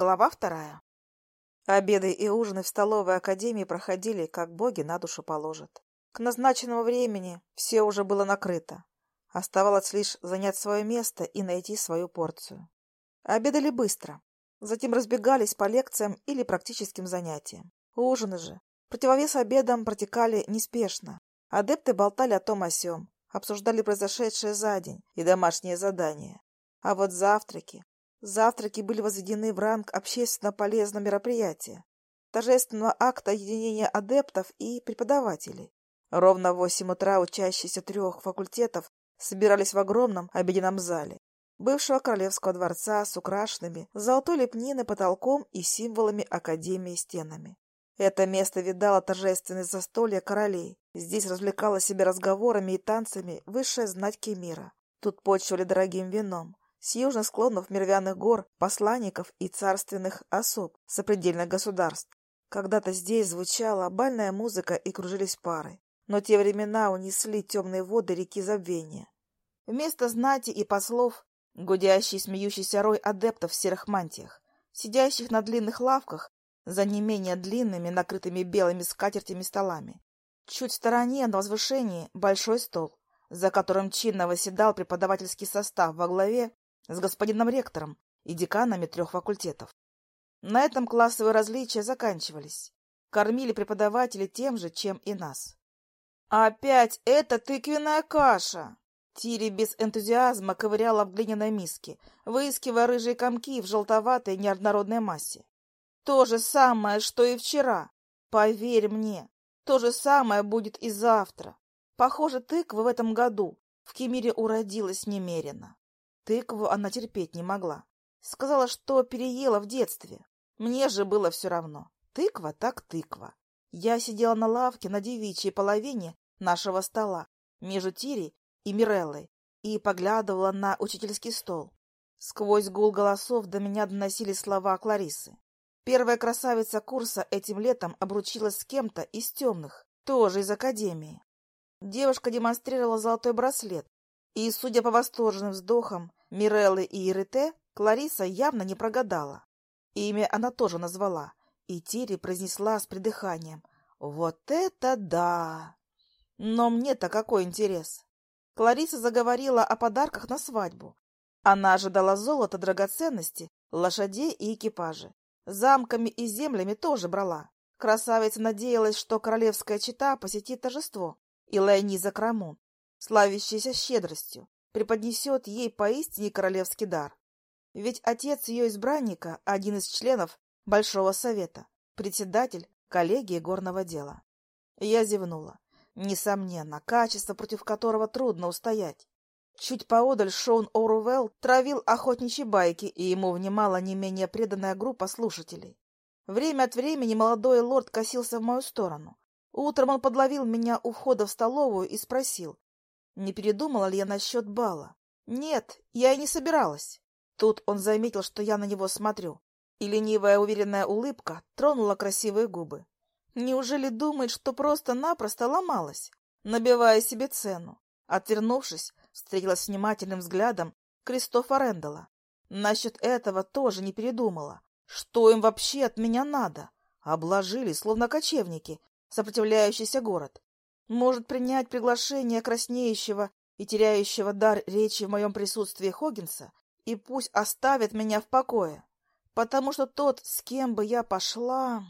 Глава вторая. Обеды и ужины в столовой академии проходили, как боги на душу положат. К назначенному времени все уже было накрыто. Оставалось лишь занять свое место и найти свою порцию. Обедали быстро. Затем разбегались по лекциям или практическим занятиям. Ужины же, противовес обедам, протекали неспешно. Адепты болтали о том о сём, обсуждали произошедшее за день и домашние задания. А вот завтраки, Завтраки были возведены в ранг общественно полезного мероприятия, торжественного акта единения адептов и преподавателей. Ровно в восемь утра учащиеся трех факультетов собирались в огромном обеденном зале бывшего королевского дворца с украшенными золотой лепниной потолком и символами Академии стенами. Это место видало торжественные застолья королей. Здесь развлекала себя разговорами и танцами высшая знать Кемира. Тут почивали дорогим вином, с южных склонов Мервяных гор, посланников и царственных особ сопредельных государств. Когда-то здесь звучала бальная музыка и кружились пары, но те времена унесли темные воды реки забвения. Вместо знати и послов — гудящий смеющийся рой адептов в серых мантиях, сидящих на длинных лавках за не менее длинными, накрытыми белыми скатертями столами. Чуть в стороне, на возвышении, большой стол, за которым чинно восседал преподавательский состав во главе с господином ректором и деканами трех факультетов. На этом классовые различия заканчивались. Кормили преподаватели тем же, чем и нас. «Опять эта тыквенная каша!» Тири без энтузиазма ковыряла в глиняной миске, выискивая рыжие комки в желтоватой неоднородной массе. «То же самое, что и вчера. Поверь мне, то же самое будет и завтра. Похоже, тыква в этом году в Кемире уродилась немерено. Тыкву она терпеть не могла. Сказала, что переела в детстве. Мне же было все равно. Тыква так тыква. Я сидела на лавке на девичьей половине нашего стола, между Тири и Миреллой, и поглядывала на учительский стол. Сквозь гул голосов до меня доносили слова Кларисы. Первая красавица курса этим летом обручилась с кем-то из темных, тоже из академии. Девушка демонстрировала золотой браслет, и, судя по восторженным вздохам, Миреллы и Ирите Клариса явно не прогадала. Имя она тоже назвала, и Тири произнесла с придыханием. «Вот это да!» Но мне-то какой интерес? Клариса заговорила о подарках на свадьбу. Она ожидала золота, драгоценности, лошадей и экипажи. Замками и землями тоже брала. Красавица надеялась, что королевская чита посетит торжество, и Лайниза Крамун, славящаяся щедростью, преподнесет ей поистине королевский дар. Ведь отец ее избранника – один из членов Большого Совета, председатель коллегии горного дела. Я зевнула. Несомненно, качество, против которого трудно устоять. Чуть поодаль Шоун Оруэлл травил охотничьи байки, и ему внимала не менее преданная группа слушателей. Время от времени молодой лорд косился в мою сторону. Утром он подловил меня у входа в столовую и спросил, не передумала ли я насчет бала? Нет, я и не собиралась. Тут он заметил, что я на него смотрю, и ленивая уверенная улыбка тронула красивые губы. Неужели думает, что просто-напросто ломалась, набивая себе цену? Отвернувшись, встретилась с внимательным взглядом Кристофа Рэндалла. Насчет этого тоже не передумала. Что им вообще от меня надо? Обложили, словно кочевники, сопротивляющийся город может принять приглашение краснеющего и теряющего дар речи в моем присутствии Хоггинса, и пусть оставит меня в покое, потому что тот, с кем бы я пошла...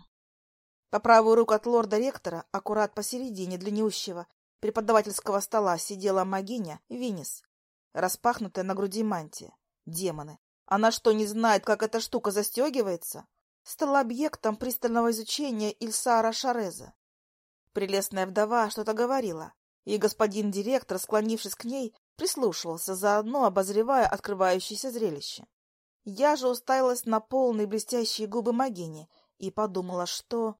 По правую руку от лорда-ректора, аккурат посередине длиннющего преподавательского стола, сидела магиня Винис, распахнутая на груди мантия. Демоны! Она что, не знает, как эта штука застегивается? Стала объектом пристального изучения Ильсара Шареза. Прелестная вдова что-то говорила, и господин директор, склонившись к ней, прислушивался, заодно обозревая открывающееся зрелище. Я же уставилась на полные блестящие губы Магини и подумала, что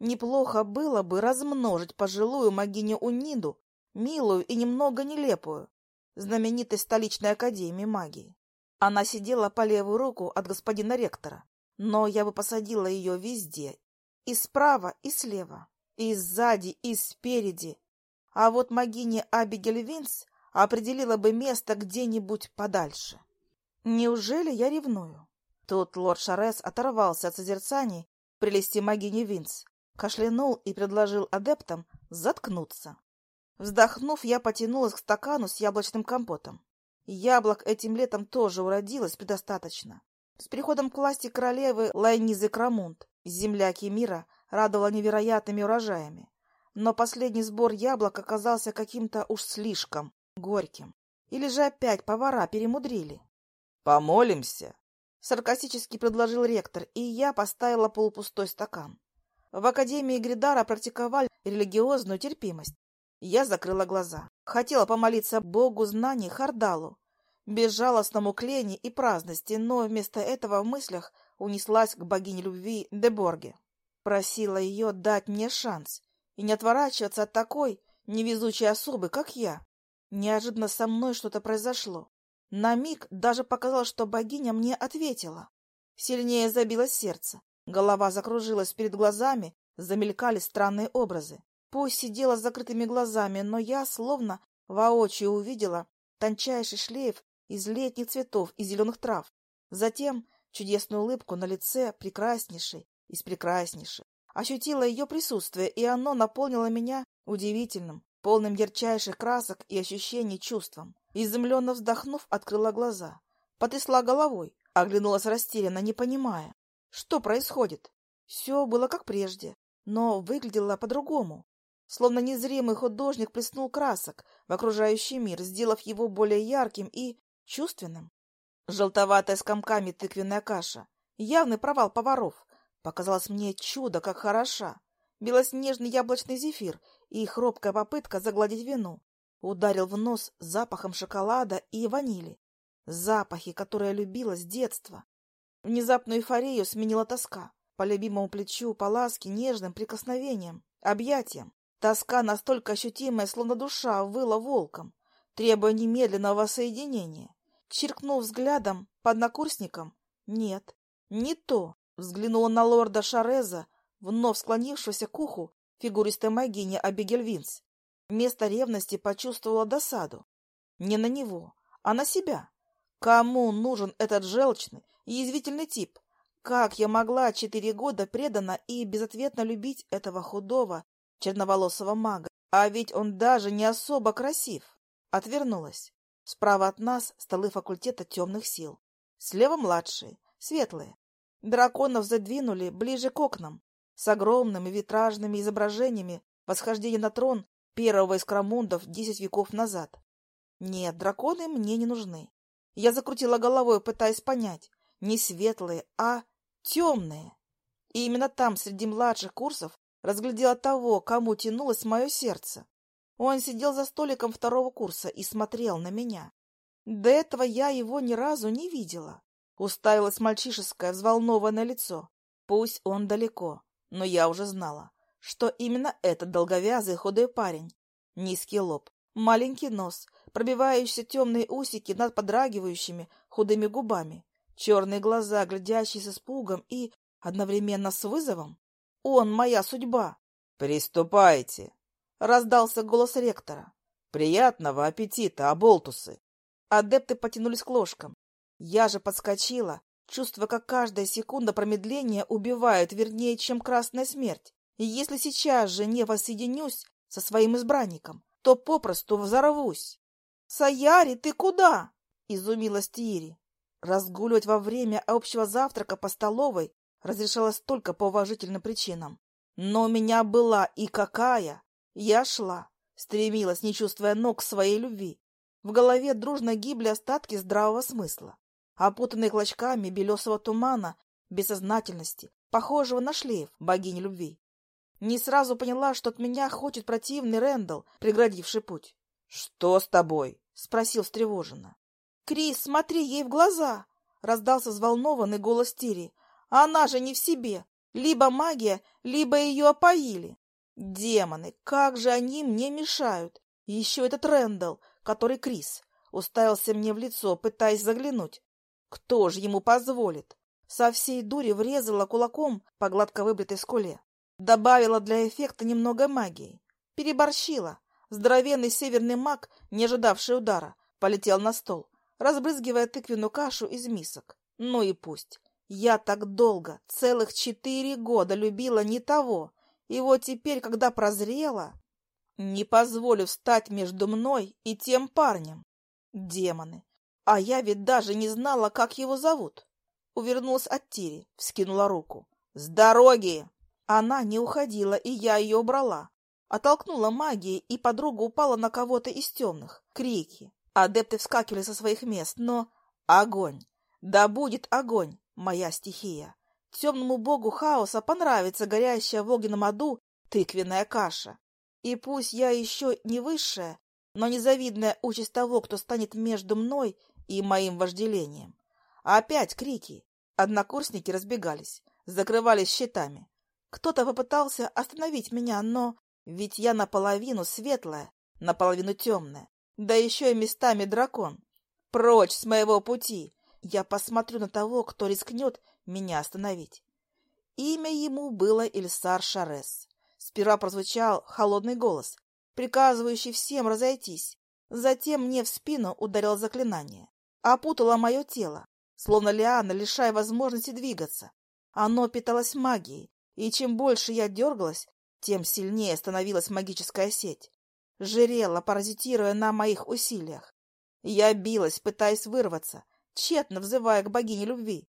неплохо было бы размножить пожилую Магиню Униду, милую и немного нелепую, знаменитой столичной академии магии. Она сидела по левую руку от господина ректора, но я бы посадила ее везде, и справа, и слева. И сзади, и спереди. А вот могиня Абигель Винс определила бы место где-нибудь подальше. Неужели я ревную? Тут лорд Шарес оторвался от созерцаний прелести магини Винс, кашлянул и предложил адептам заткнуться. Вздохнув, я потянулась к стакану с яблочным компотом. Яблок этим летом тоже уродилось предостаточно. С приходом к власти королевы Лайнизы Крамунд земля Кемира радовала невероятными урожаями. Но последний сбор яблок оказался каким-то уж слишком горьким. Или же опять повара перемудрили? «Помолимся!» — саркастически предложил ректор, и я поставила полупустой стакан. В Академии Гридара практиковали религиозную терпимость. Я закрыла глаза. Хотела помолиться Богу знаний Хардалу, безжалостному к лени и праздности, но вместо этого в мыслях унеслась к богине любви Деборге. Просила ее дать мне шанс и не отворачиваться от такой невезучей особы, как я. Неожиданно со мной что-то произошло. На миг даже показалось, что богиня мне ответила. Сильнее забилось сердце. Голова закружилась перед глазами, замелькали странные образы. Пусть сидела с закрытыми глазами, но я словно воочию увидела тончайший шлейф из летних цветов и зеленых трав. Затем чудесную улыбку на лице прекраснейшей из прекраснейшей. Ощутила ее присутствие, и оно наполнило меня удивительным, полным ярчайших красок и ощущений чувством. Изумленно вздохнув, открыла глаза. Потрясла головой, оглянулась растерянно, не понимая, что происходит. Все было как прежде, но выглядело по-другому. Словно незримый художник плеснул красок в окружающий мир, сделав его более ярким и чувственным. Желтоватая с комками тыквенная каша. Явный провал поваров. Показалось мне чудо, как хороша. Белоснежный яблочный зефир и хрупкая попытка загладить вину. Ударил в нос запахом шоколада и ванили. Запахи, которые я любила с детства. Внезапную эйфорию сменила тоска. По любимому плечу, по ласке, нежным прикосновениям, объятиям. Тоска настолько ощутимая, словно душа выла волком, требуя немедленного соединения. Чиркнув взглядом под накурсником, нет, не то. Взглянула на лорда Шареза, вновь склонившегося к уху фигуристой могини Абигель Винс. Вместо ревности почувствовала досаду. Не на него, а на себя. Кому нужен этот желчный и язвительный тип? Как я могла четыре года преданно и безответно любить этого худого, черноволосого мага? А ведь он даже не особо красив. Отвернулась. Справа от нас столы факультета темных сил. Слева младшие, светлые. Драконов задвинули ближе к окнам, с огромными витражными изображениями восхождения на трон первого из крамундов десять веков назад. Нет, драконы мне не нужны. Я закрутила головой, пытаясь понять, не светлые, а темные. И именно там, среди младших курсов, разглядела того, кому тянулось мое сердце. Он сидел за столиком второго курса и смотрел на меня. До этого я его ни разу не видела. Уставилось мальчишеское, взволнованное лицо. Пусть он далеко, но я уже знала, что именно этот долговязый худой парень. Низкий лоб, маленький нос, пробивающиеся темные усики над подрагивающими худыми губами, черные глаза, глядящие с испугом и одновременно с вызовом. Он моя судьба. «Приступайте!» Раздался голос ректора. «Приятного аппетита, оболтусы!» Адепты потянулись к ложкам. Я же подскочила, чувствуя, как каждая секунда промедления убивает вернее, чем красная смерть. И если сейчас же не воссоединюсь со своим избранником, то попросту взорвусь. «Саяри, ты куда?» — изумилась Тири. Разгуливать во время общего завтрака по столовой разрешалось только по уважительным причинам. Но у меня была и какая! Я шла, стремилась, не чувствуя ног своей любви. В голове дружно гибли остатки здравого смысла, опутанные клочками белесого тумана, бессознательности, похожего на шлейф богини любви. Не сразу поняла, что от меня хочет противный Рэндалл, преградивший путь. — Что с тобой? — спросил встревоженно. — Крис, смотри ей в глаза! — раздался взволнованный голос Тири. — Она же не в себе. Либо магия, либо ее опоили. Демоны, как же они мне мешают! еще этот Рэндалл, который Крис, уставился мне в лицо, пытаясь заглянуть. Кто же ему позволит? Со всей дури врезала кулаком по гладко выбритой скуле. Добавила для эффекта немного магии. Переборщила. Здоровенный северный маг, не ожидавший удара, полетел на стол, разбрызгивая тыквенную кашу из мисок. Ну и пусть. Я так долго, целых четыре года любила не того, и вот теперь, когда прозрела, не позволю встать между мной и тем парнем. Демоны! А я ведь даже не знала, как его зовут. Увернулась от Тири, вскинула руку. «С дороги!» Она не уходила, и я ее убрала. Оттолкнула магией, и подруга упала на кого-то из темных. Крики. Адепты вскакивали со своих мест, но... Огонь! Да будет огонь, моя стихия! Темному богу хаоса понравится горящая в огненном аду тыквенная каша. И пусть я еще не высшая, но незавидная участь того, кто станет между мной и моим вожделением. Опять крики. Однокурсники разбегались, закрывались щитами. Кто-то попытался остановить меня, но ведь я наполовину светлая, наполовину темная, да еще и местами дракон. Прочь с моего пути! Я посмотрю на того, кто рискнет меня остановить. Имя ему было Ильсар Шарес. Сперва прозвучал холодный голос, приказывающий всем разойтись. Затем мне в спину ударило заклинание. Опутало мое тело, словно лиана, лишая возможности двигаться. Оно питалось магией, и чем больше я дергалась, тем сильнее становилась магическая сеть. Жирела, паразитируя на моих усилиях. Я билась, пытаясь вырваться, тщетно взывая к богине любви.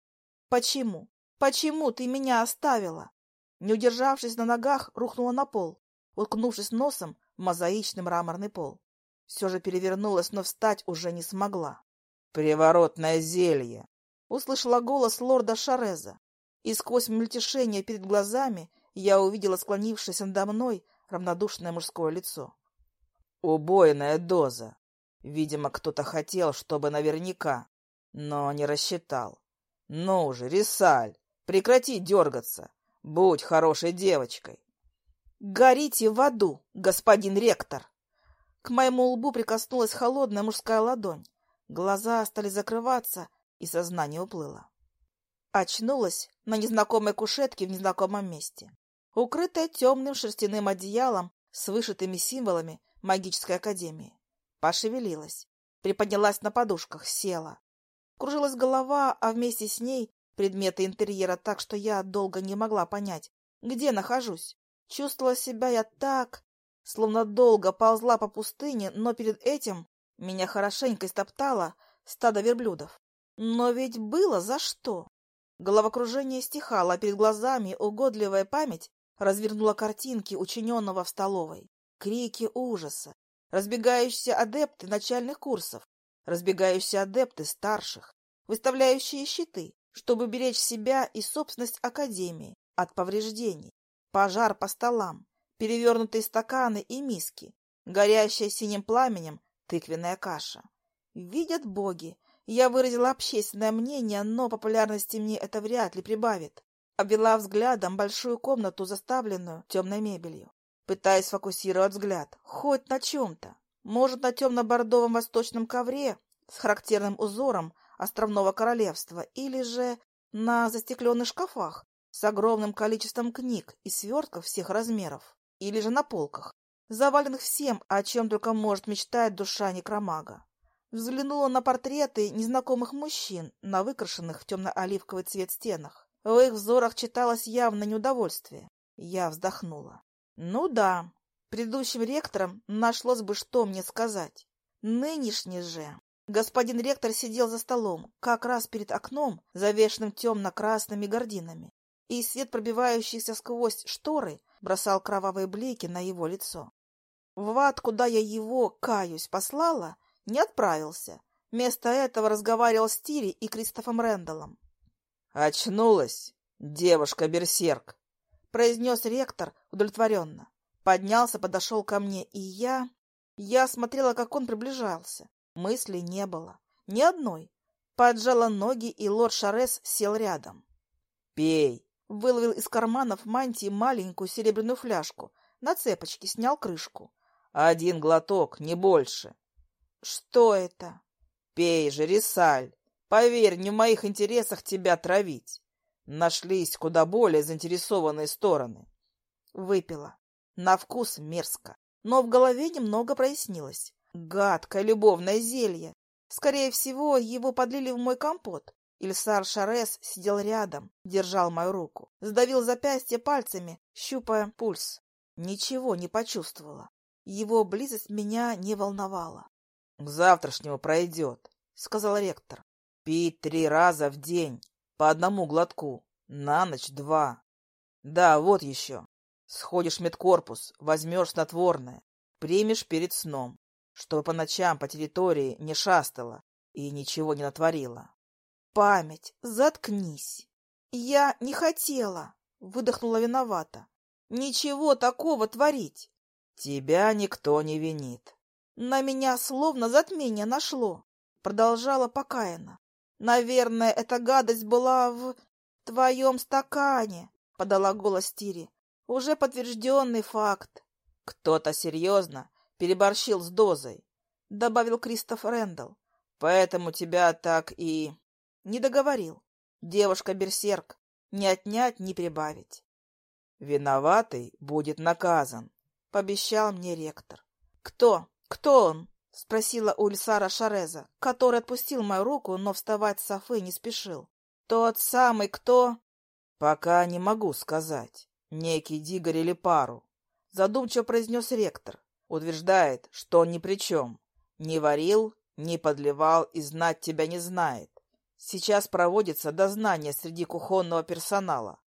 «Почему? Почему ты меня оставила?» Не удержавшись на ногах, рухнула на пол, уткнувшись носом в мозаичный мраморный пол. Все же перевернулась, но встать уже не смогла. «Приворотное зелье!» Услышала голос лорда Шареза, и сквозь мельтешение перед глазами я увидела склонившееся надо мной равнодушное мужское лицо. «Убойная доза. Видимо, кто-то хотел, чтобы наверняка, но не рассчитал. Ну же, Рисаль, прекрати дергаться. Будь хорошей девочкой. Горите в аду, господин ректор. К моему лбу прикоснулась холодная мужская ладонь. Глаза стали закрываться, и сознание уплыло. Очнулась на незнакомой кушетке в незнакомом месте, укрытая темным шерстяным одеялом с вышитыми символами магической академии. Пошевелилась, приподнялась на подушках, села. Кружилась голова, а вместе с ней предметы интерьера так, что я долго не могла понять, где нахожусь. Чувствовала себя я так, словно долго ползла по пустыне, но перед этим меня хорошенько истоптало стадо верблюдов. Но ведь было за что. Головокружение стихало, а перед глазами угодливая память развернула картинки учиненного в столовой. Крики ужаса, разбегающиеся адепты начальных курсов, разбегающиеся адепты старших, выставляющие щиты, чтобы беречь себя и собственность Академии от повреждений, пожар по столам, перевернутые стаканы и миски, горящая синим пламенем тыквенная каша. Видят боги, я выразила общественное мнение, но популярности мне это вряд ли прибавит. Обвела взглядом большую комнату, заставленную темной мебелью, пытаясь сфокусировать взгляд хоть на чем-то. Может, на темно-бордовом восточном ковре с характерным узором островного королевства, или же на застекленных шкафах с огромным количеством книг и свертков всех размеров, или же на полках, заваленных всем, о чем только может мечтать душа некромага. Взглянула на портреты незнакомых мужчин на выкрашенных в темно-оливковый цвет стенах. В их взорах читалось явно неудовольствие. Я вздохнула. Ну да, предыдущим ректором нашлось бы что мне сказать. Нынешний же... Господин ректор сидел за столом, как раз перед окном, завешенным темно-красными гординами, и свет, пробивающийся сквозь шторы, бросал кровавые блики на его лицо. В ад, куда я его, каюсь, послала, не отправился. Вместо этого разговаривал с Тири и Кристофом Рэндаллом. «Очнулась, девушка-берсерк!» — произнес ректор удовлетворенно. Поднялся, подошел ко мне, и я... Я смотрела, как он приближался. Мысли не было. Ни одной. Поджала ноги, и лорд Шарес сел рядом. «Пей!» — выловил из карманов мантии маленькую серебряную фляжку. На цепочке снял крышку. «Один глоток, не больше!» Что это? Пей же, Рисаль. Поверь, не в моих интересах тебя травить. Нашлись куда более заинтересованные стороны. Выпила. На вкус мерзко. Но в голове немного прояснилось. Гадкое любовное зелье. Скорее всего, его подлили в мой компот. Ильсар Шарес сидел рядом, держал мою руку, сдавил запястье пальцами, щупая пульс. Ничего не почувствовала. Его близость меня не волновала. — К завтрашнему пройдет, — сказал ректор. — Пить три раза в день, по одному глотку, на ночь два. Да, вот еще. Сходишь в медкорпус, возьмешь снотворное, примешь перед сном, чтобы по ночам по территории не шастала и ничего не натворила. Память, заткнись. Я не хотела, выдохнула виновата. Ничего такого творить. Тебя никто не винит. На меня словно затмение нашло, продолжала покаянно. Наверное, эта гадость была в твоем стакане, подала голос Тири. Уже подтвержденный факт. Кто-то серьезно переборщил с дозой, добавил Кристоф Рэндалл. Поэтому тебя так и... Не договорил. Девушка-берсерк. Не отнять, не прибавить. Виноватый будет наказан, пообещал мне ректор. Кто? Кто он? Спросила у Ильсара Шареза, который отпустил мою руку, но вставать с Софы не спешил. Тот самый кто? Пока не могу сказать. Некий Дигорь или пару. Задумчиво произнес ректор. Утверждает, что он ни при чем. Не варил, не подливал и знать тебя не знает. Сейчас проводится дознание среди кухонного персонала.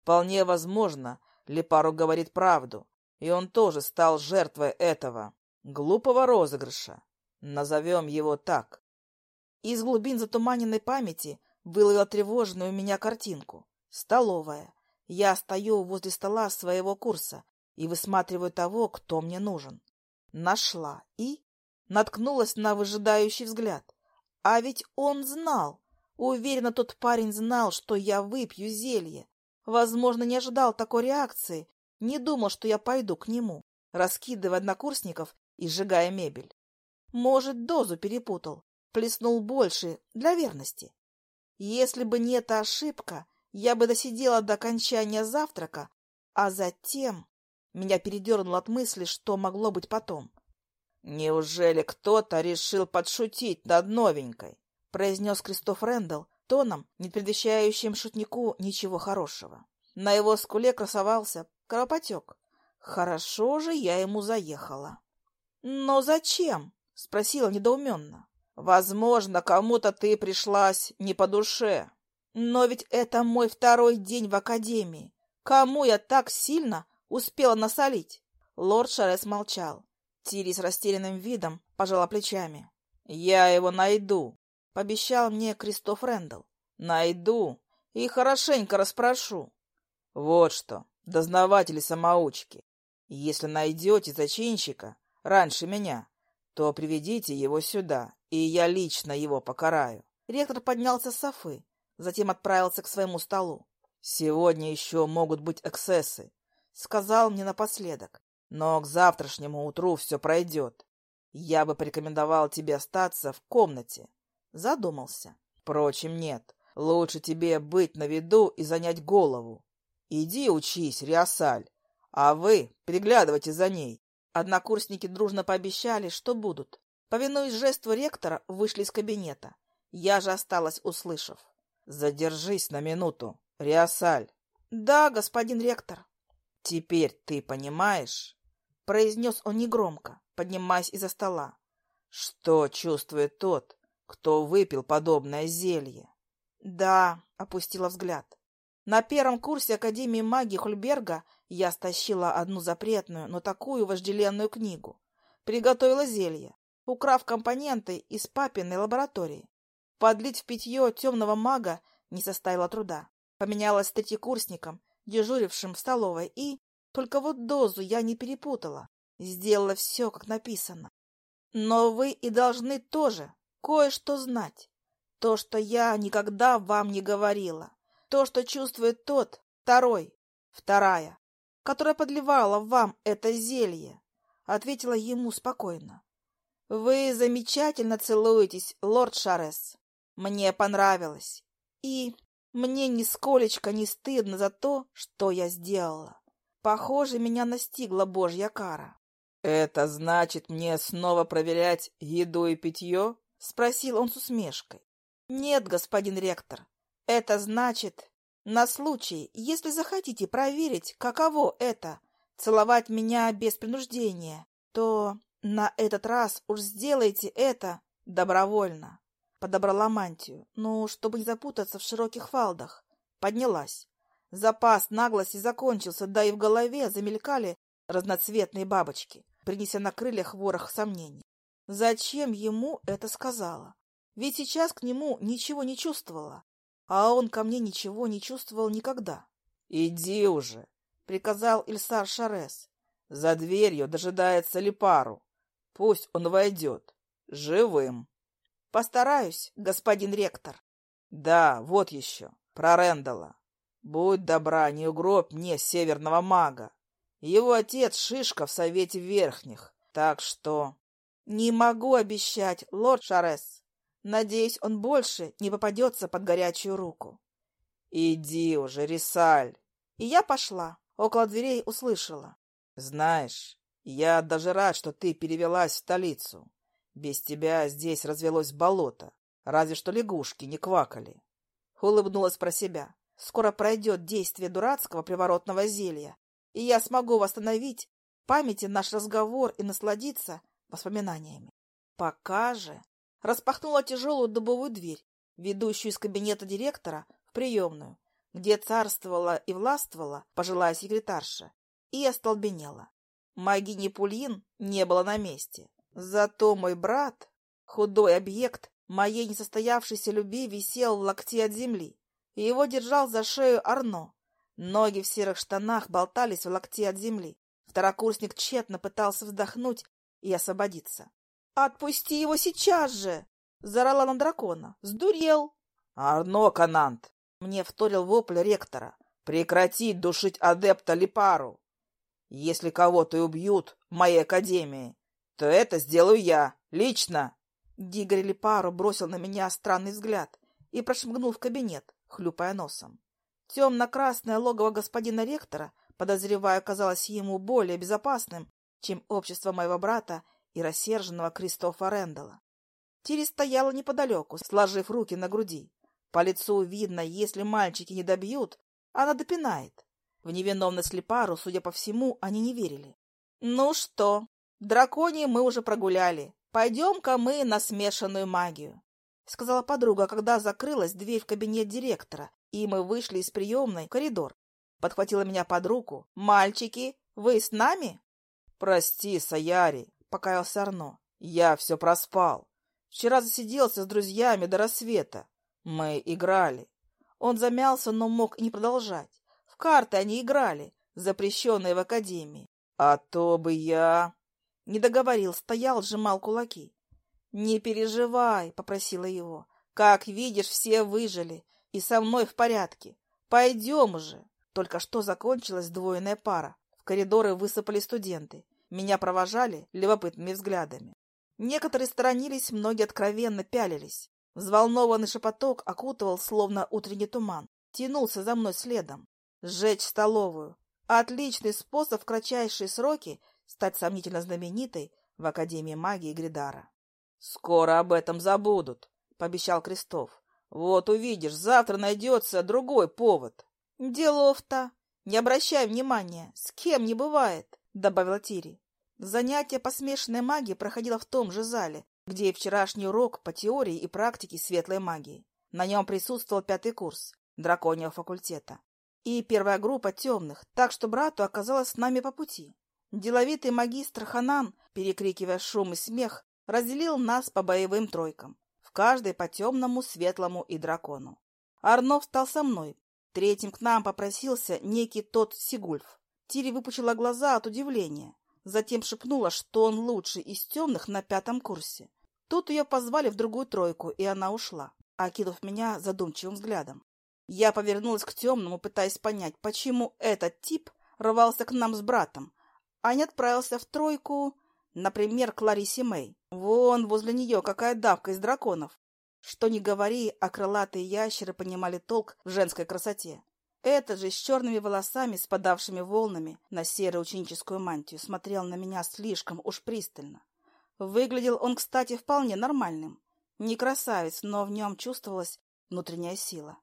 Вполне возможно, Лепару говорит правду, и он тоже стал жертвой этого глупого розыгрыша. Назовем его так. Из глубин затуманенной памяти выловила тревожную меня картинку. Столовая. Я стою возле стола своего курса и высматриваю того, кто мне нужен. Нашла и наткнулась на выжидающий взгляд. А ведь он знал. Уверена, тот парень знал, что я выпью зелье. Возможно, не ожидал такой реакции, не думал, что я пойду к нему, раскидывая однокурсников и сжигая мебель. Может, дозу перепутал, плеснул больше для верности. Если бы не эта ошибка, я бы досидела до окончания завтрака, а затем меня передернуло от мысли, что могло быть потом. «Неужели кто-то решил подшутить над новенькой?» — произнес Кристоф Рэндалл тоном, не предвещающим шутнику ничего хорошего. На его скуле красовался кровопотек. Хорошо же я ему заехала. «Но зачем?» — спросила недоуменно. «Возможно, кому-то ты пришлась не по душе». «Но ведь это мой второй день в академии. Кому я так сильно успела насолить?» Лорд Шарес молчал. Тири с растерянным видом пожала плечами. «Я его найду», — пообещал мне Кристоф Рэндалл. «Найду и хорошенько расспрошу. Вот что, дознаватели-самоучки, если найдете зачинщика раньше меня, то приведите его сюда, и я лично его покараю». Ректор поднялся с софы, затем отправился к своему столу. «Сегодня еще могут быть эксцессы», — сказал мне напоследок. «Но к завтрашнему утру все пройдет. Я бы порекомендовал тебе остаться в комнате. Задумался. Впрочем, нет. Лучше тебе быть на виду и занять голову. Иди учись, Риасаль, а вы приглядывайте за ней. Однокурсники дружно пообещали, что будут. Повинуясь жесту ректора, вышли из кабинета. Я же осталась, услышав. Задержись на минуту, Риасаль. Да, господин ректор. Теперь ты понимаешь, произнес он негромко, поднимаясь из-за стола, что чувствует тот, кто выпил подобное зелье. Да, опустила взгляд. На первом курсе Академии магии Хульберга я стащила одну запретную, но такую вожделенную книгу. Приготовила зелье, украв компоненты из папиной лаборатории. Подлить в питье темного мага не составило труда. Поменялась с третьекурсником, дежурившим в столовой, и... Только вот дозу я не перепутала. Сделала все, как написано. Но вы и должны тоже кое-что знать. То, что я никогда вам не говорила. То, что чувствует тот, второй, вторая, которая подливала вам это зелье, ответила ему спокойно. Вы замечательно целуетесь, лорд Шарес. Мне понравилось. И мне нисколечко не стыдно за то, что я сделала. Похоже, меня настигла божья кара. — Это значит мне снова проверять еду и питье? — спросил он с усмешкой. Нет, господин ректор, это значит, на случай, если захотите проверить, каково это — целовать меня без принуждения, то на этот раз уж сделайте это добровольно. Подобрала мантию, ну, чтобы не запутаться в широких фалдах. Поднялась. Запас наглости закончился, да и в голове замелькали разноцветные бабочки, принеся на крыльях ворох сомнений. Зачем ему это сказала? Ведь сейчас к нему ничего не чувствовала, а он ко мне ничего не чувствовал никогда. — Иди уже, — приказал Ильсар Шарес. — За дверью дожидается Липару. Пусть он войдет. Живым. — Постараюсь, господин ректор. — Да, вот еще, про Рэндала. Будь добра, не угробь мне северного мага. Его отец Шишка в Совете Верхних, так что... Не могу обещать, лорд Шарес. Надеюсь, он больше не попадется под горячую руку. Иди уже, Рисаль. И я пошла. Около дверей услышала. Знаешь, я даже рад, что ты перевелась в столицу. Без тебя здесь развелось болото. Разве что лягушки не квакали. Улыбнулась про себя. Скоро пройдет действие дурацкого приворотного зелья, и я смогу восстановить в памяти наш разговор и насладиться воспоминаниями. Пока же распахнула тяжелую дубовую дверь, ведущую из кабинета директора в приемную, где царствовала и властвовала пожилая секретарша, и остолбенела. Магини Пульин не было на месте. Зато мой брат, худой объект моей несостоявшейся любви, висел в локте от земли. Его держал за шею Арно. Ноги в серых штанах болтались в локте от земли. Второкурсник тщетно пытался вздохнуть и освободиться. «Отпусти его сейчас же!» — зарала на дракона. «Сдурел!» «Арно, Канант!» — мне вторил вопль ректора. «Прекратить душить адепта Липару! Если кого-то убьют в моей академии, то это сделаю я, лично!» Дигорь Липару бросил на меня странный взгляд и прошмыгнул в кабинет, хлюпая носом. Темно-красное логово господина ректора, подозревая, казалось ему более безопасным, чем общество моего брата и рассерженного Кристофа Рэндалла. Тири стояла неподалеку, сложив руки на груди. По лицу видно, если мальчики не добьют, она допинает. В невиновность Липару, судя по всему, они не верили. — Ну что, драконии мы уже прогуляли. Пойдем-ка мы на смешанную магию, — сказала подруга, когда закрылась дверь в кабинет директора, и мы вышли из приемной в коридор. Подхватила меня под руку. — Мальчики, вы с нами? — Прости, Саяри, — покаялся Арно. — Я все проспал. Вчера засиделся с друзьями до рассвета. Мы играли. Он замялся, но мог не продолжать. В карты они играли, запрещенные в академии. А то бы я... Не договорил, стоял, сжимал кулаки. — Не переживай, — попросила его. — Как видишь, все выжили, и со мной в порядке. Пойдем уже. Только что закончилась двойная пара. Коридоры высыпали студенты. Меня провожали любопытными взглядами. Некоторые сторонились, многие откровенно пялились. Взволнованный шепоток окутывал, словно утренний туман. Тянулся за мной следом. Сжечь столовую. Отличный способ в кратчайшие сроки стать сомнительно знаменитой в Академии магии Гридара. — Скоро об этом забудут, — пообещал Крестов. — Вот увидишь, завтра найдется другой повод. — Делов-то. Не обращай внимания, с кем не бывает. — добавила Тири. Занятие по смешанной магии проходило в том же зале, где и вчерашний урок по теории и практике светлой магии. На нем присутствовал пятый курс драконьего факультета и первая группа темных, так что брату оказалось с нами по пути. Деловитый магистр Ханан, перекрикивая шум и смех, разделил нас по боевым тройкам, в каждой по темному, светлому и дракону. Арно встал со мной. Третьим к нам попросился некий тот Сигульф. Тири выпучила глаза от удивления, затем шепнула, что он лучший из темных на пятом курсе. Тут ее позвали в другую тройку, и она ушла, окинув меня задумчивым взглядом. Я повернулась к темному, пытаясь понять, почему этот тип рвался к нам с братом, а не отправился в тройку, например, к Ларисе Мэй. Вон возле нее какая давка из драконов. Что ни говори, а крылатые ящеры понимали толк в женской красоте. Этот же с черными волосами, спадавшими волнами на серую ученическую мантию, смотрел на меня слишком уж пристально. Выглядел он, кстати, вполне нормальным. Не красавец, но в нем чувствовалась внутренняя сила.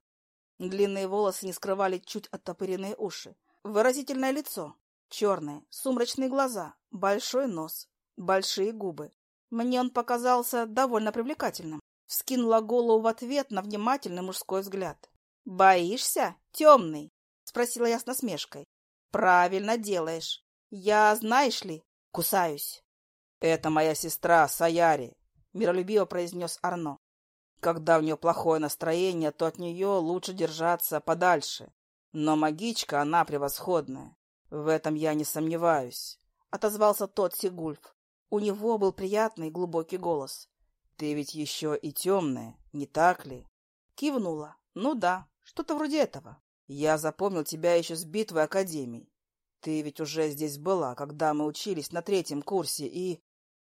Длинные волосы не скрывали чуть оттопыренные уши. Выразительное лицо, черные, сумрачные глаза, большой нос, большие губы. Мне он показался довольно привлекательным. Вскинула голову в ответ на внимательный мужской взгляд. «Боишься, темный?» — спросила я с насмешкой. «Правильно делаешь. Я, знаешь ли, кусаюсь». «Это моя сестра Саяри», — миролюбиво произнес Арно. «Когда у нее плохое настроение, то от нее лучше держаться подальше. Но магичка она превосходная. В этом я не сомневаюсь», — отозвался тот Сигульф. У него был приятный глубокий голос. «Ты ведь еще и темная, не так ли?» Кивнула. «Ну да, что-то вроде этого. Я запомнил тебя еще с битвы Академий. Ты ведь уже здесь была, когда мы учились на третьем курсе, и...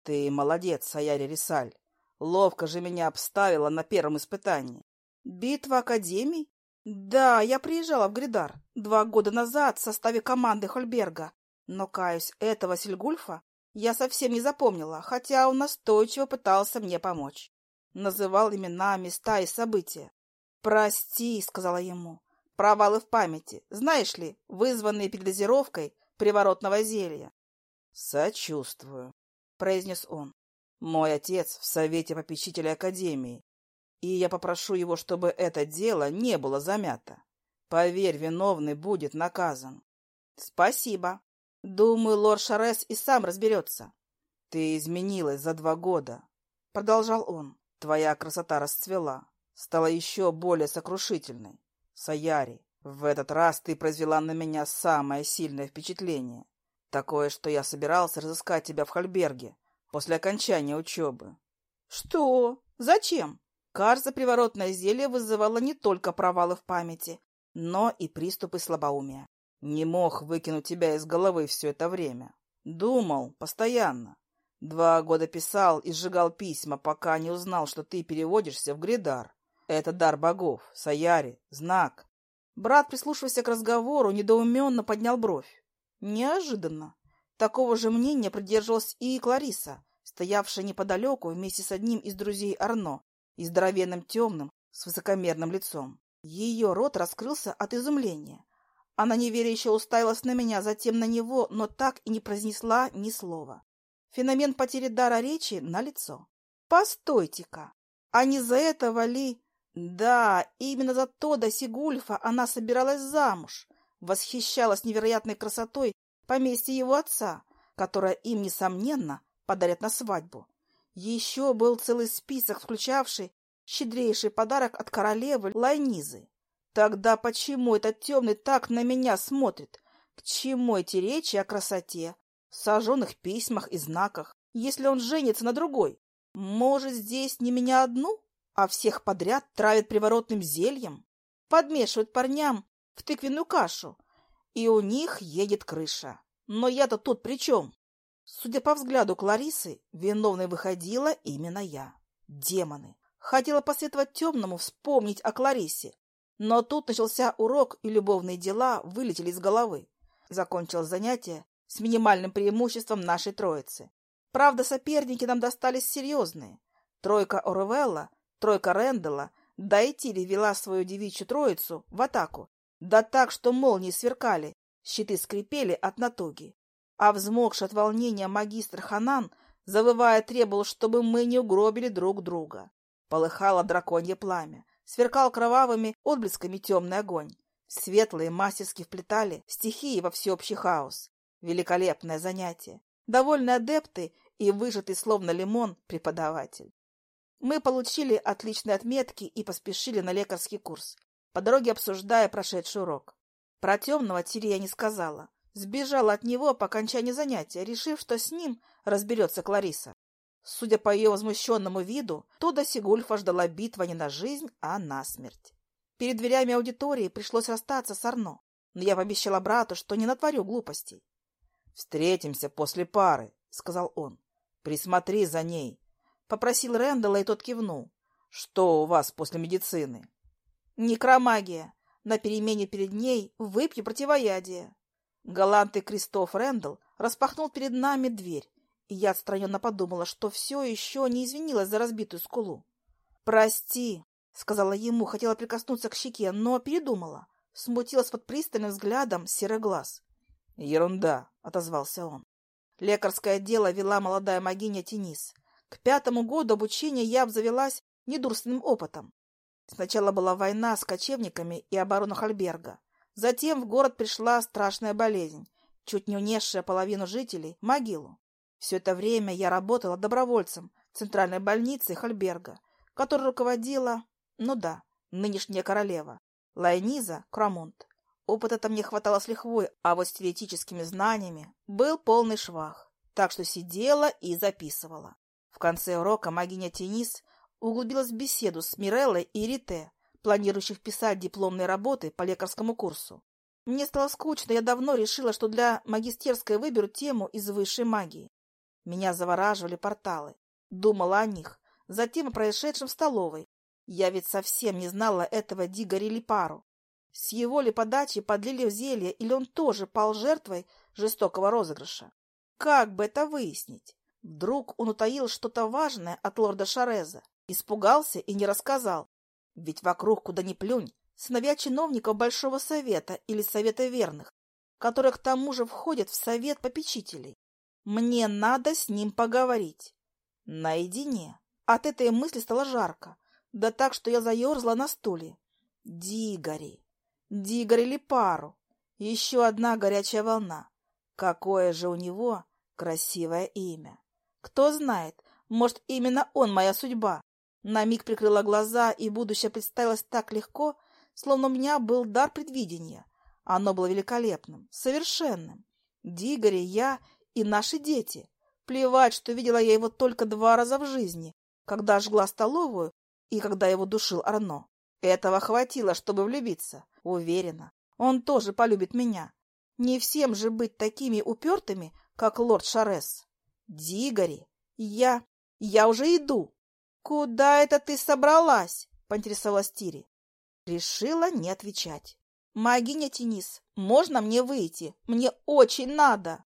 Ты молодец, Саяри Рисаль. Ловко же меня обставила на первом испытании. Битва Академий? Да, я приезжала в Гридар два года назад в составе команды Хольберга. Но, каюсь, этого Сильгульфа я совсем не запомнила, хотя он настойчиво пытался мне помочь. Называл имена, места и события. «Прости», — сказала ему, — «провалы в памяти, знаешь ли, вызванные передозировкой приворотного зелья». «Сочувствую», — произнес он. «Мой отец в совете попечителя Академии, и я попрошу его, чтобы это дело не было замято. Поверь, виновный будет наказан». «Спасибо», Думаю, лорд Шарес и сам разберется. — Ты изменилась за два года, — продолжал он. Твоя красота расцвела, стала еще более сокрушительной. Саяри, в этот раз ты произвела на меня самое сильное впечатление. Такое, что я собирался разыскать тебя в Хальберге после окончания учебы. — Что? Зачем? Кажется, приворотное зелье вызывало не только провалы в памяти, но и приступы слабоумия. Не мог выкинуть тебя из головы все это время. Думал, постоянно. Два года писал и сжигал письма, пока не узнал, что ты переводишься в Гридар. Это дар богов, Саяри, знак. Брат, прислушиваясь к разговору, недоуменно поднял бровь. Неожиданно. Такого же мнения придерживалась и Клариса, стоявшая неподалеку вместе с одним из друзей Арно и здоровенным темным с высокомерным лицом. Ее рот раскрылся от изумления. Она неверяще уставилась на меня, затем на него, но так и не произнесла ни слова. Феномен потери дара речи налицо. Постойте-ка, а не за этого ли... Да, именно за Тода Сигульфа она собиралась замуж, восхищалась невероятной красотой поместья его отца, которое им, несомненно, подарят на свадьбу. Еще был целый список, включавший щедрейший подарок от королевы Лайнизы. Тогда почему этот темный так на меня смотрит? К чему эти речи о красоте, сожженных письмах и знаках, если он женится на другой? Может, здесь не меня одну, а всех подряд травят приворотным зельем? Подмешивают парням в тыквенную кашу, и у них едет крыша. Но я-то тут при чем? Судя по взгляду Кларисы, виновной выходила именно я. Демоны. Хотела посоветовать темному вспомнить о Кларисе, но тут начался урок, и любовные дела вылетели из головы. Закончилось занятие с минимальным преимуществом нашей троицы. Правда, соперники нам достались серьезные. Тройка Орвелла, тройка Рэндала, да и Тири вела свою девичью троицу в атаку. Да так, что молнии сверкали, щиты скрипели от натуги. А взмокший от волнения магистр Ханан, завывая, требовал, чтобы мы не угробили друг друга. Полыхало драконье пламя сверкал кровавыми отблесками темный огонь. Светлые мастерски вплетали стихии во всеобщий хаос. Великолепное занятие. Довольные адепты и выжатый словно лимон преподаватель. Мы получили отличные отметки и поспешили на лекарский курс, по дороге обсуждая прошедший урок. Про темного Тири не сказала. Сбежала от него по окончании занятия, решив, что с ним разберется Клариса. Судя по ее возмущенному виду, Туда Сигульфа ждала битва не на жизнь, а на смерть. Перед дверями аудитории пришлось расстаться с Арно, но я пообещала брату, что не натворю глупостей. «Встретимся после пары», — сказал он. «Присмотри за ней», — попросил Рэндалла, и тот кивнул. «Что у вас после медицины?» «Некромагия. На перемене перед ней выпью противоядие». Галантный Кристоф Рэндалл распахнул перед нами дверь, я отстраненно подумала, что все еще не извинилась за разбитую скулу. «Прости», — сказала ему, хотела прикоснуться к щеке, но передумала. Смутилась под пристальным взглядом серый глаз. «Ерунда», — отозвался он. Лекарское дело вела молодая могиня Тенис. К пятому году обучения я обзавелась недурственным опытом. Сначала была война с кочевниками и оборона Хальберга. Затем в город пришла страшная болезнь, чуть не унесшая половину жителей – могилу. Все это время я работала добровольцем в центральной больнице Хальберга, которой руководила, ну да, нынешняя королева, Лайниза Крамонт. Опыта-то мне хватало с лихвой, а вот с теоретическими знаниями был полный швах, так что сидела и записывала. В конце урока магиня Тенис углубилась в беседу с Миреллой и Рите, планирующих писать дипломные работы по лекарскому курсу. Мне стало скучно, я давно решила, что для магистерской выберу тему из высшей магии. Меня завораживали порталы. Думала о них, затем о происшедшем в столовой. Я ведь совсем не знала этого Дигори Липару. С его ли подачи подлили в зелье, или он тоже пал жертвой жестокого розыгрыша? Как бы это выяснить? Вдруг он утаил что-то важное от лорда Шареза, испугался и не рассказал. Ведь вокруг, куда ни плюнь, сыновья чиновников Большого Совета или Совета Верных, которые к тому же входят в Совет Попечителей. Мне надо с ним поговорить. Наедине. От этой мысли стало жарко, да так, что я заерзла на стуле. Дигори. Дигори или пару. Еще одна горячая волна. Какое же у него красивое имя. Кто знает, может, именно он моя судьба. На миг прикрыла глаза, и будущее представилось так легко, словно у меня был дар предвидения. Оно было великолепным, совершенным. Дигори, я и наши дети. Плевать, что видела я его только два раза в жизни, когда жгла столовую и когда его душил Арно. Этого хватило, чтобы влюбиться. Уверена, он тоже полюбит меня. Не всем же быть такими упертыми, как лорд Шарес. Дигори, я... я уже иду. «Куда это ты собралась?» — поинтересовалась Тири. Решила не отвечать. «Магиня Тенис, можно мне выйти? Мне очень надо!»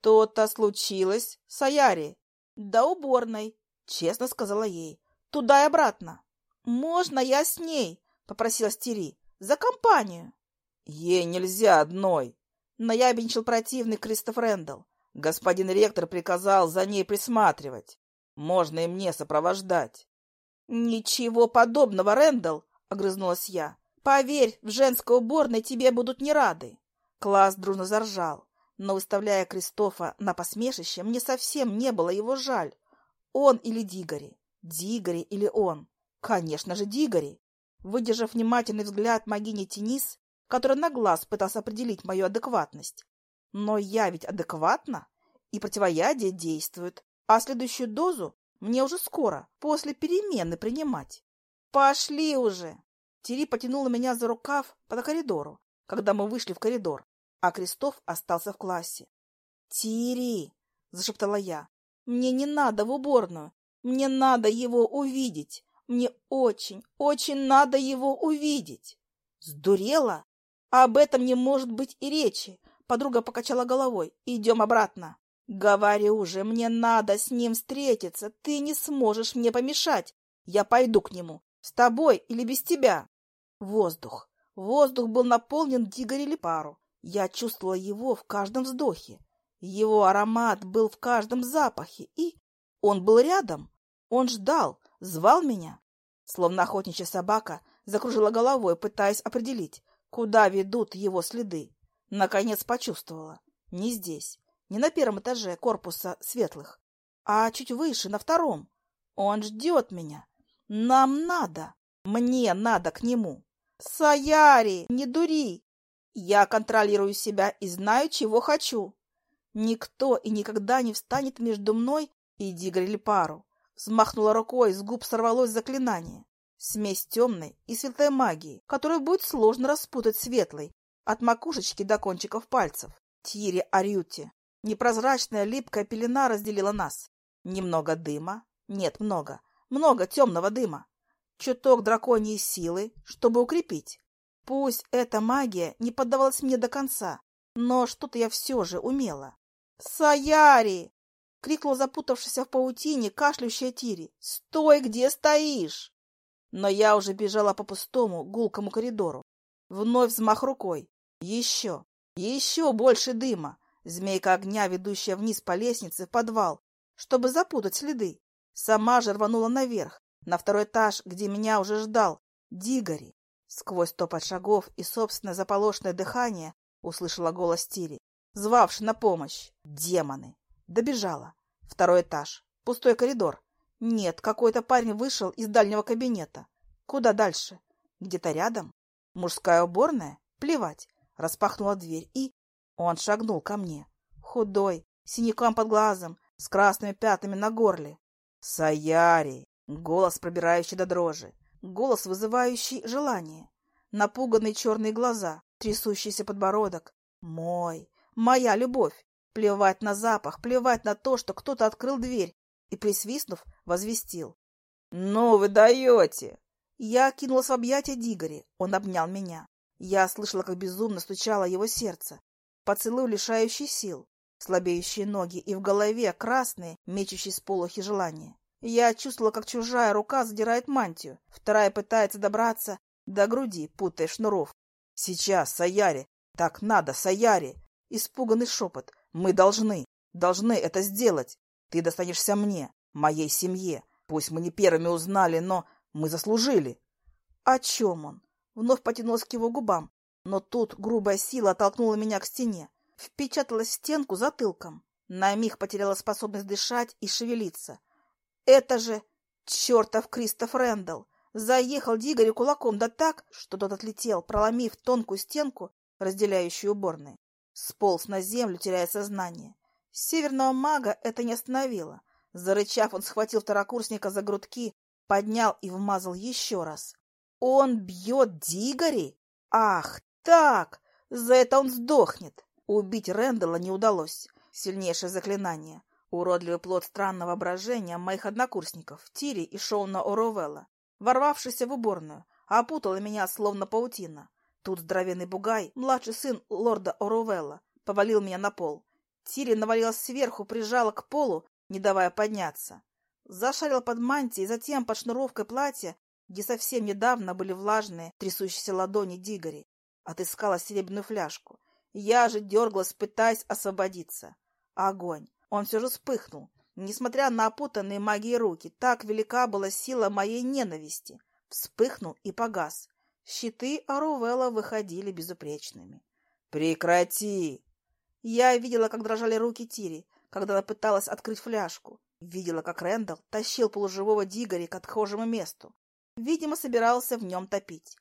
«Что-то случилось, Саяри?» «До уборной», — честно сказала ей. «Туда и обратно». «Можно я с ней?» — попросила Стири. «За компанию». «Ей нельзя одной», — наябенчил противный Кристоф Рэндалл. «Господин ректор приказал за ней присматривать». Можно и мне сопровождать. Ничего подобного, Рэндалл, огрызнулась я. Поверь, в женской уборной тебе будут не рады. Класс дружно заржал, но, выставляя Кристофа на посмешище, мне совсем не было его жаль. Он или Дигори? Дигори или он? Конечно же, Дигори. Выдержав внимательный взгляд могини Тенис, который на глаз пытался определить мою адекватность. Но я ведь адекватна, и противоядие действует, а следующую дозу мне уже скоро, после перемены, принимать. Пошли уже! Тири потянула меня за рукав по коридору, когда мы вышли в коридор, а Крестов остался в классе. «Тири!» — зашептала я. «Мне не надо в уборную. Мне надо его увидеть. Мне очень, очень надо его увидеть!» «Сдурела? Об этом не может быть и речи!» Подруга покачала головой. «Идем обратно!» «Говорю же, мне надо с ним встретиться. Ты не сможешь мне помешать. Я пойду к нему. С тобой или без тебя?» Воздух. Воздух был наполнен Дигори пару. Я чувствовала его в каждом вздохе. Его аромат был в каждом запахе. И он был рядом. Он ждал, звал меня. Словно охотничья собака закружила головой, пытаясь определить, куда ведут его следы. Наконец почувствовала. Не здесь. Не на первом этаже корпуса светлых, а чуть выше, на втором. Он ждет меня. Нам надо. Мне надо к нему. Саяри, не дури. Я контролирую себя и знаю, чего хочу. Никто и никогда не встанет между мной и Дигрель пару. Взмахнула рукой, с губ сорвалось заклинание. Смесь темной и светлой магии, которую будет сложно распутать светлой, от макушечки до кончиков пальцев. Тири Арюти, Непрозрачная липкая пелена разделила нас. Немного дыма. Нет, много. Много темного дыма. Чуток драконьей силы, чтобы укрепить. Пусть эта магия не поддавалась мне до конца, но что-то я все же умела. «Саяри!» — крикнула запутавшаяся в паутине кашляющая Тири. «Стой, где стоишь!» Но я уже бежала по пустому, гулкому коридору. Вновь взмах рукой. Еще, еще больше дыма. Змейка огня, ведущая вниз по лестнице в подвал, чтобы запутать следы. Сама же рванула наверх, на второй этаж, где меня уже ждал Дигори. Сквозь топот шагов и собственное заполошное дыхание услышала голос Тири, звавший на помощь. Демоны! Добежала. Второй этаж. Пустой коридор. Нет, какой-то парень вышел из дальнего кабинета. Куда дальше? Где-то рядом? Мужская уборная? Плевать. Распахнула дверь и... Он шагнул ко мне. Худой, синяком под глазом, с красными пятнами на горле. «Саяри!» Голос, пробирающий до дрожи. Голос, вызывающий желание. Напуганные черные глаза, трясущийся подбородок. Мой, моя любовь. Плевать на запах, плевать на то, что кто-то открыл дверь и, присвистнув, возвестил. «Ну вы даете!» Я кинулась в объятия Дигори. Он обнял меня. Я слышала, как безумно стучало его сердце. Поцелуй, лишающий сил, слабеющие ноги и в голове красные, мечущие с полухи желания. Я чувствовала, как чужая рука задирает мантию, вторая пытается добраться до груди, путая шнуров. «Сейчас, Саяри! Так надо, Саяри!» Испуганный шепот. «Мы должны, должны это сделать! Ты достанешься мне, моей семье. Пусть мы не первыми узнали, но мы заслужили. О чем он? Вновь потянулась к его губам, но тут грубая сила оттолкнула меня к стене, впечаталась в стенку затылком. На миг потеряла способность дышать и шевелиться. Это же чертов Кристоф Рэндалл! Заехал Дигорю кулаком да так, что тот отлетел, проломив тонкую стенку, разделяющую уборные. Сполз на землю, теряя сознание. Северного мага это не остановило. Зарычав, он схватил второкурсника за грудки, поднял и вмазал еще раз. Он бьет Дигори? Ах, так! За это он сдохнет. Убить Рэндала не удалось. Сильнейшее заклинание. Уродливый плод странного воображения моих однокурсников, Тири и Шоуна Оровелла, ворвавшийся в уборную, опутала меня словно паутина. Тут здоровенный бугай, младший сын лорда Оровелла, повалил меня на пол. Тири навалилась сверху, прижала к полу, не давая подняться. Зашарил под мантией, затем под шнуровкой платья, где совсем недавно были влажные, трясущиеся ладони Дигори. Отыскала серебряную фляжку. Я же дергалась, пытаясь освободиться. Огонь. Он все же вспыхнул. Несмотря на опутанные магией руки, так велика была сила моей ненависти. Вспыхнул и погас. Щиты Арувела выходили безупречными. «Прекрати!» Я видела, как дрожали руки Тири, когда она пыталась открыть фляжку. Видела, как Рэндалл тащил полуживого Дигори к отхожему месту. Видимо, собирался в нем топить.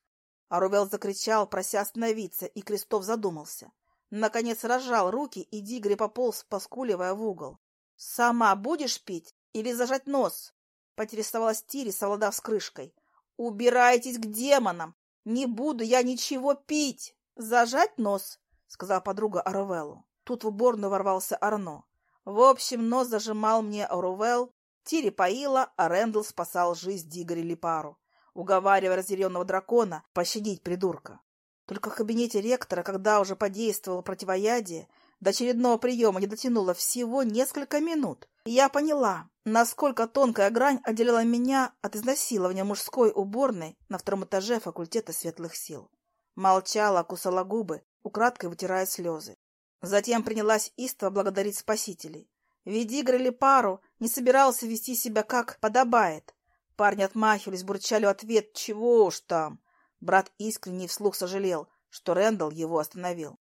Арувел закричал, прося остановиться, и Крестов задумался. Наконец разжал руки, и Дигори пополз, поскуливая в угол. — Сама будешь пить или зажать нос? — поинтересовалась Тири, совладав с крышкой. — Убирайтесь к демонам! Не буду я ничего пить! — Зажать нос, — сказала подруга Арувеллу. Тут в уборную ворвался Арно. В общем, нос зажимал мне Арувел, Тири поила, а Рэндалл спасал жизнь Дигори Липару, уговаривая разъяренного дракона пощадить придурка. Только в кабинете ректора, когда уже подействовало противоядие, до очередного приема не дотянуло всего несколько минут. И я поняла, насколько тонкая грань отделяла меня от изнасилования мужской уборной на втором этаже факультета светлых сил. Молчала, кусала губы, украдкой вытирая слезы. Затем принялась истово благодарить спасителей. Ведь играли пару, не собирался вести себя как подобает. Парни отмахивались, бурчали в ответ «Чего уж там!». Брат искренне вслух сожалел, что Рэндалл его остановил.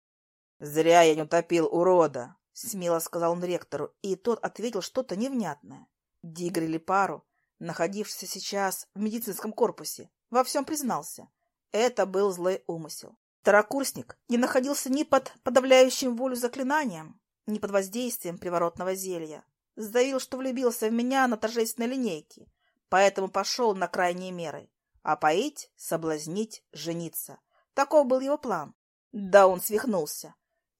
«Зря я не утопил урода!» — смело сказал он ректору, и тот ответил что-то невнятное. Дигрили пару, находившийся сейчас в медицинском корпусе, во всем признался. Это был злой умысел. Второкурсник не находился ни под подавляющим волю заклинанием, ни под воздействием приворотного зелья. Сдавил, что влюбился в меня на торжественной линейке, поэтому пошел на крайние меры. А поить, соблазнить, жениться. Таков был его план. Да он свихнулся.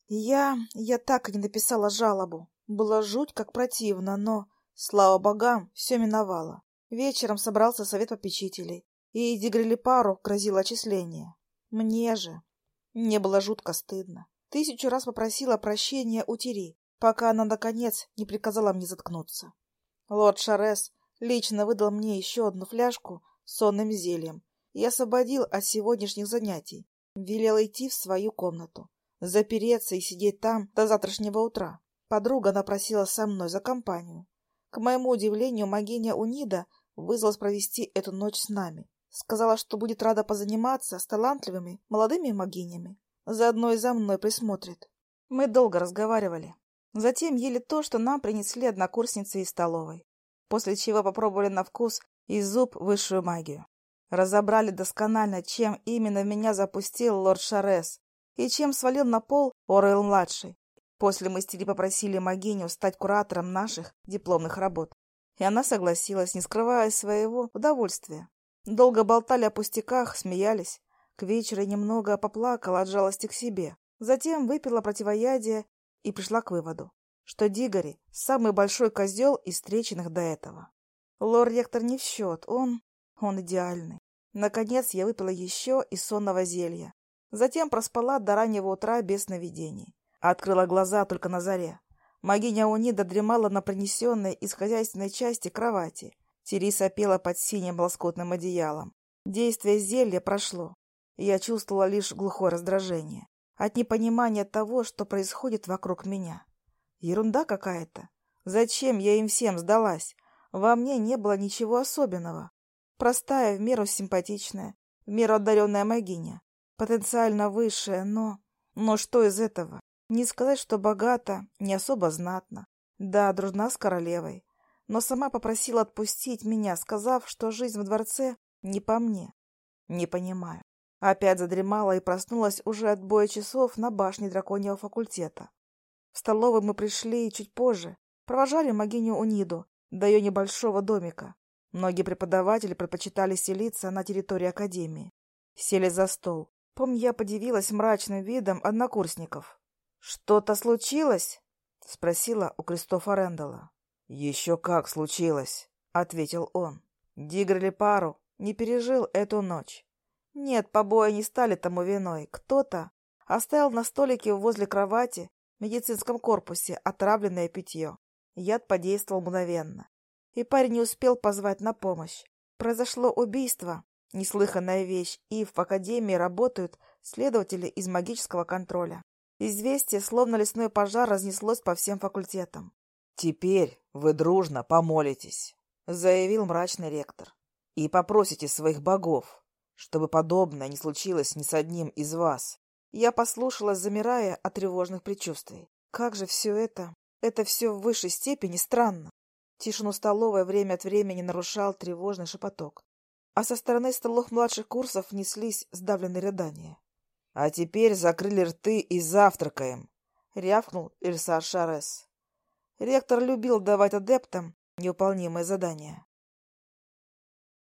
Я... я так и не написала жалобу. Было жуть как противно, но, слава богам, все миновало. Вечером собрался совет попечителей, и Дигрели пару грозило отчисление. Мне же, мне было жутко стыдно. Тысячу раз попросила прощения у Тери. пока она, наконец, не приказала мне заткнуться. Лорд Шарес лично выдал мне еще одну фляжку сонным зельем и освободил от сегодняшних занятий. Велел идти в свою комнату, запереться и сидеть там до завтрашнего утра. Подруга напросила со мной за компанию. К моему удивлению, магиня Унида вызвалась провести эту ночь с нами. Сказала, что будет рада позаниматься с талантливыми молодыми магинями. Заодно и за мной присмотрит. Мы долго разговаривали. Затем ели то, что нам принесли однокурсницы из столовой. После чего попробовали на вкус и зуб высшую магию. Разобрали досконально, чем именно меня запустил лорд Шарес и чем свалил на пол Орел-младший. После мы с Тили попросили Магиню стать куратором наших дипломных работ. И она согласилась, не скрывая своего удовольствия. Долго болтали о пустяках, смеялись. К вечеру немного поплакала от жалости к себе. Затем выпила противоядие и пришла к выводу, что Дигори – самый большой козел из встреченных до этого. Лор-ректор не в счет, он... он идеальный. Наконец я выпила еще из сонного зелья. Затем проспала до раннего утра без сновидений. Открыла глаза только на заре. Магиня Унида дремала на принесенной из хозяйственной части кровати. Териса пела под синим лоскутным одеялом. Действие зелья прошло, я чувствовала лишь глухое раздражение от непонимания того, что происходит вокруг меня. Ерунда какая-то. Зачем я им всем сдалась? Во мне не было ничего особенного. Простая, в меру симпатичная, в меру одаренная магиня. Потенциально высшая, но... Но что из этого? Не сказать, что богата, не особо знатна. Да, дружна с королевой. Но сама попросила отпустить меня, сказав, что жизнь в дворце не по мне. Не понимаю. Опять задремала и проснулась уже от боя часов на башне драконьего факультета. В столовую мы пришли чуть позже. Провожали могиню Униду до ее небольшого домика. Многие преподаватели предпочитали селиться на территории академии. Сели за стол. Помню, я подивилась мрачным видом однокурсников. «Что-то случилось?» — спросила у Кристофа Рэндалла. «Еще как случилось», — ответил он. Дигр пару не пережил эту ночь. Нет, побои не стали тому виной. Кто-то оставил на столике возле кровати в медицинском корпусе отравленное питье. Яд подействовал мгновенно. И парень не успел позвать на помощь. Произошло убийство, неслыханная вещь, и в академии работают следователи из магического контроля. Известие, словно лесной пожар, разнеслось по всем факультетам. «Теперь вы дружно помолитесь», — заявил мрачный ректор, — «и попросите своих богов, чтобы подобное не случилось ни с одним из вас. Я послушалась, замирая от тревожных предчувствий. Как же все это? Это все в высшей степени странно. Тишину столовой время от времени нарушал тревожный шепоток. А со стороны столов младших курсов неслись сдавленные рыдания. — А теперь закрыли рты и завтракаем, — рявкнул Ильсар Шарес. Ректор любил давать адептам невыполнимые задания.